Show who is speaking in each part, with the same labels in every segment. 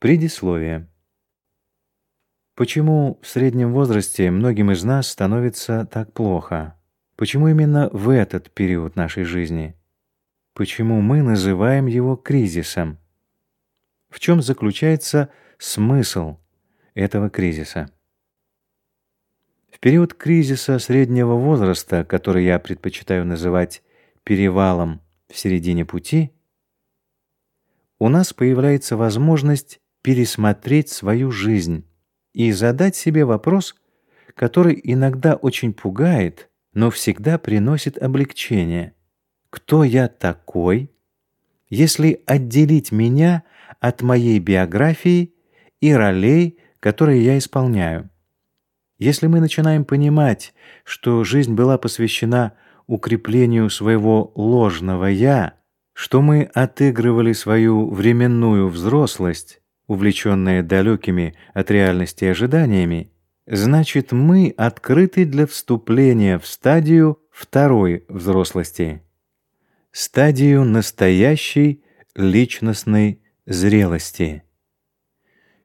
Speaker 1: Предисловие. Почему в среднем возрасте многим из нас становится так плохо? Почему именно в этот период нашей жизни? Почему мы называем его кризисом? В чем заключается смысл этого кризиса? В период кризиса среднего возраста, который я предпочитаю называть перевалом в середине пути, у нас появляется возможность пересмотреть свою жизнь и задать себе вопрос, который иногда очень пугает, но всегда приносит облегчение. Кто я такой, если отделить меня от моей биографии и ролей, которые я исполняю? Если мы начинаем понимать, что жизнь была посвящена укреплению своего ложного «я», что мы отыгрывали свою временную взрослость, увлеченные далекими от реальности ожиданиями, значит мы открыты для вступления в стадию второй взрослости, стадию настоящей личностной зрелости.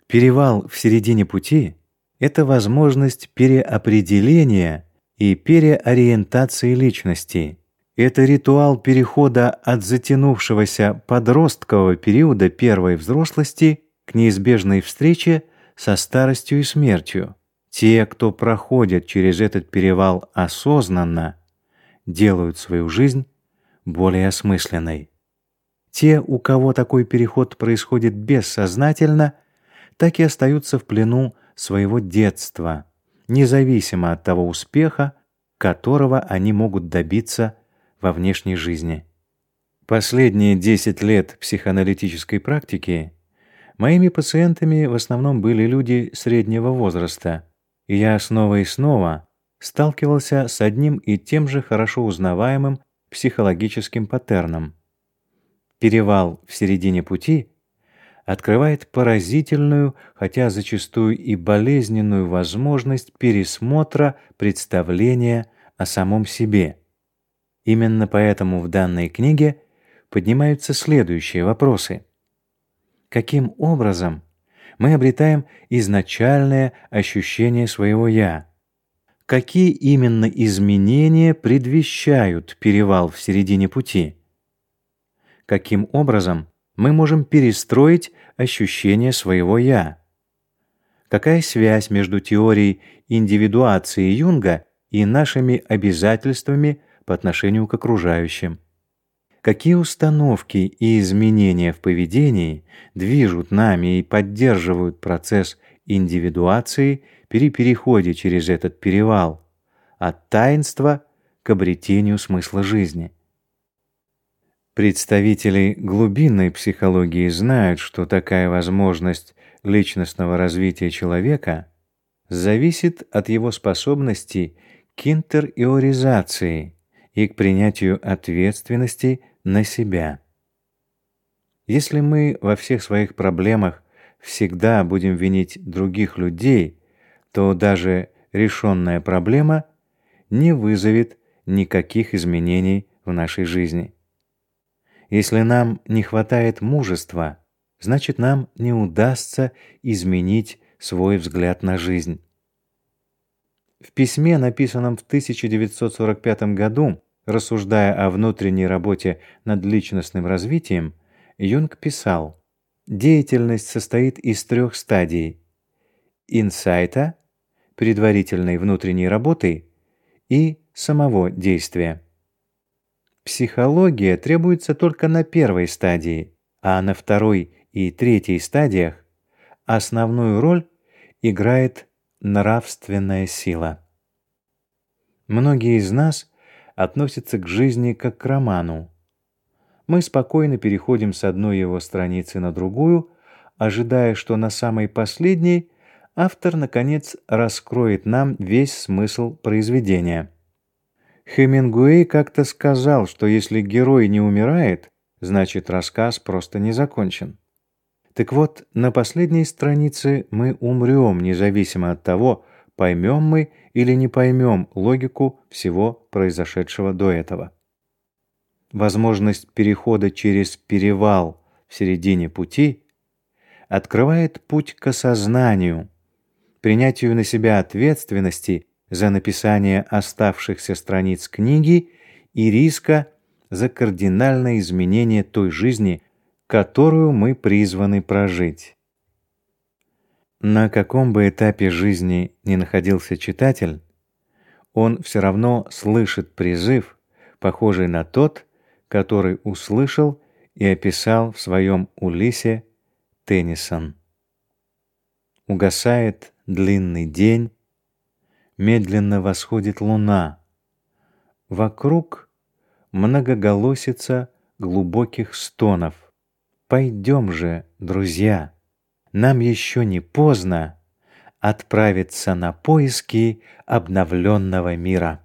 Speaker 1: Перевал в середине пути – это возможность переопределения и переориентации личности – это ритуал перехода от затянувшегося подросткового периода первой взрослости к неизбежной встрече со старостью и смертью. Те, кто проходят через этот перевал осознанно, делают свою жизнь более осмысленной. Те, у кого такой переход происходит бессознательно, так и остаются в плену своего детства, независимо от того успеха, которого они могут добиться во внешней жизни. Последние 10 лет психоаналитической практики моими пациентами в основном были люди среднего возраста, и я снова и снова сталкивался с одним и тем же хорошо узнаваемым психологическим паттерном. Перевал в середине пути открывает поразительную, хотя зачастую и болезненную возможность пересмотра представления о самом себе – Именно поэтому в данной книге поднимаются следующие вопросы. Каким образом мы обретаем изначальное ощущение своего «я»? Какие именно изменения предвещают перевал в середине пути? Каким образом мы можем перестроить ощущение своего «я»? Какая связь между теорией индивидуации Юнга и нашими обязательствами – по отношению к окружающим. Какие установки и изменения в поведении движут нами и поддерживают процесс индивидуации при переходе через этот перевал от таинства к обретению смысла жизни? Представители глубинной психологии знают, что такая возможность личностного развития человека зависит от его способности к интериоризации, и к принятию ответственности на себя. Если мы во всех своих проблемах всегда будем винить других людей, то даже решенная проблема не вызовет никаких изменений в нашей жизни. Если нам не хватает мужества, значит нам не удастся изменить свой взгляд на жизнь. В письме, написанном в 1945 году, рассуждая о внутренней работе над личностным развитием, Юнг писал: "Деятельность состоит из трех стадий: инсайта, предварительной внутренней работы и самого действия. Психология требуется только на первой стадии, а на второй и третьей стадиях основную роль играет нравственная сила. Многие из нас относится к жизни как к роману. Мы спокойно переходим с одной его страницы на другую, ожидая, что на самой последней автор наконец раскроет нам весь смысл произведения. Хемингуэй как-то сказал, что если герой не умирает, значит рассказ просто не закончен. Так вот, на последней странице мы умрем, независимо от того, поймем мы или не поймем логику всего произошедшего до этого. Возможность перехода через перевал в середине пути открывает путь к осознанию, принятию на себя ответственности за написание оставшихся страниц книги и риска за кардинальное изменение той жизни, которую мы призваны прожить. На каком бы этапе жизни ни находился читатель, он все равно слышит призыв, похожий на тот, который услышал и описал в своем Улисе Теннисон. Угасает длинный день, медленно восходит луна. Вокруг многоголосица глубоких стонов. Пойдем же, друзья, нам еще не поздно отправиться на поиски обновленного мира.